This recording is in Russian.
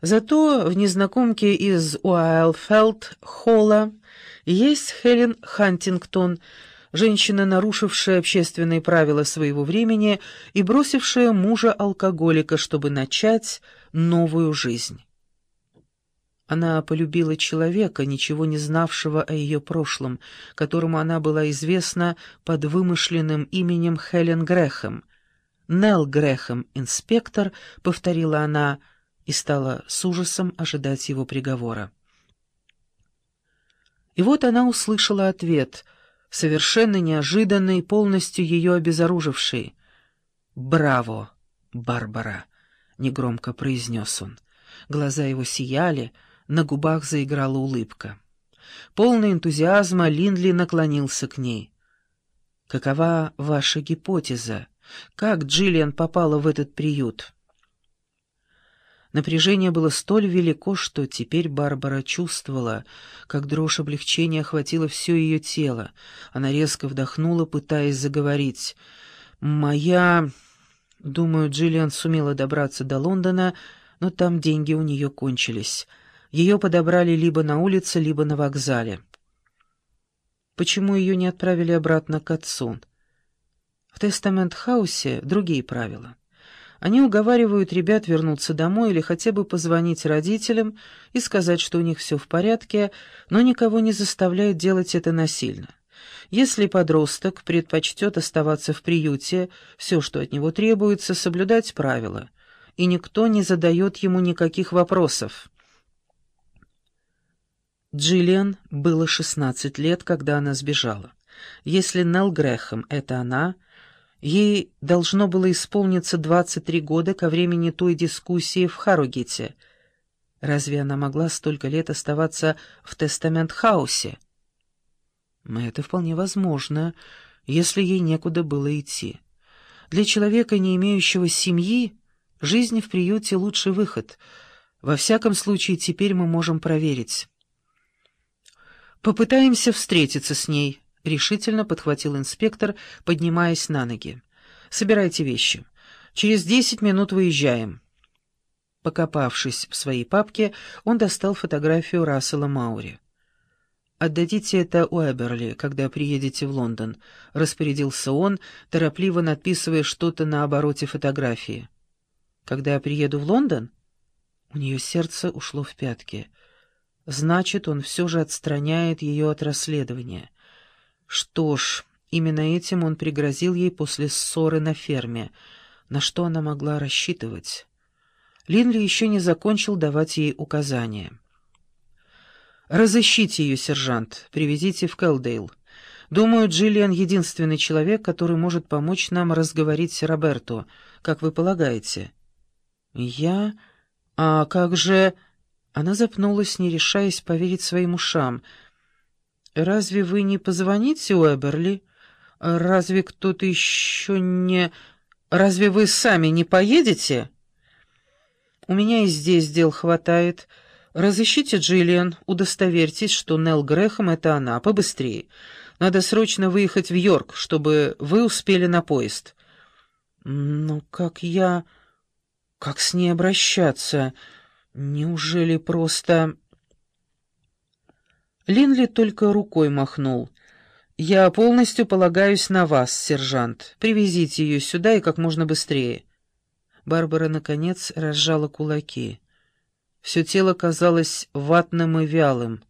Зато в незнакомке из Уайлфелд-Холла есть Хелен Хантингтон, женщина, нарушившая общественные правила своего времени и бросившая мужа-алкоголика, чтобы начать новую жизнь. Она полюбила человека, ничего не знавшего о ее прошлом, которому она была известна под вымышленным именем Хелен Грэхэм. «Нелл Грэхэм, инспектор», — повторила она, и стала с ужасом ожидать его приговора. И вот она услышала ответ, совершенно неожиданный, полностью ее обезоруживший. «Браво, Барбара!» — негромко произнес он. Глаза его сияли, — на губах заиграла улыбка. Полный энтузиазма Линдли наклонился к ней. «Какова ваша гипотеза? Как Джиллиан попала в этот приют?» Напряжение было столь велико, что теперь Барбара чувствовала, как дрожь облегчения охватила все ее тело. Она резко вдохнула, пытаясь заговорить. «Моя...» Думаю, Джиллиан сумела добраться до Лондона, но там деньги у нее кончились. Ее подобрали либо на улице, либо на вокзале. Почему ее не отправили обратно к отцу? В Тестамент-хаусе другие правила. Они уговаривают ребят вернуться домой или хотя бы позвонить родителям и сказать, что у них все в порядке, но никого не заставляют делать это насильно. Если подросток предпочтет оставаться в приюте, все, что от него требуется, соблюдать правила, и никто не задает ему никаких вопросов. Джиллиан было 16 лет, когда она сбежала. Если Нелл Грэхэм — это она, ей должно было исполниться 23 года ко времени той дискуссии в Харрогите. Разве она могла столько лет оставаться в Тестамент-хаусе? Это вполне возможно, если ей некуда было идти. Для человека, не имеющего семьи, жизнь в приюте — лучший выход. Во всяком случае, теперь мы можем проверить. «Попытаемся встретиться с ней», — решительно подхватил инспектор, поднимаясь на ноги. «Собирайте вещи. Через десять минут выезжаем». Покопавшись в своей папке, он достал фотографию Рассела Маури. «Отдадите это Уэберли, когда приедете в Лондон», — распорядился он, торопливо надписывая что-то на обороте фотографии. «Когда я приеду в Лондон?» У нее сердце ушло в пятки — Значит, он все же отстраняет ее от расследования. Что ж, именно этим он пригрозил ей после ссоры на ферме. На что она могла рассчитывать? Линли еще не закончил давать ей указания. «Разыщите ее, сержант, привезите в Кэлдейл. Думаю, Джиллиан — единственный человек, который может помочь нам разговорить Роберту, как вы полагаете». «Я? А как же...» Она запнулась, не решаясь поверить своим ушам. «Разве вы не позвоните Уэберли? Разве кто-то еще не... Разве вы сами не поедете?» «У меня и здесь дел хватает. Разыщите Джиллиан, удостоверьтесь, что Нелл Грэхэм — это она. Побыстрее. Надо срочно выехать в Йорк, чтобы вы успели на поезд». «Ну, как я... как с ней обращаться?» Неужели просто... Линли только рукой махнул. «Я полностью полагаюсь на вас, сержант. Привезите ее сюда и как можно быстрее». Барбара, наконец, разжала кулаки. Все тело казалось ватным и вялым.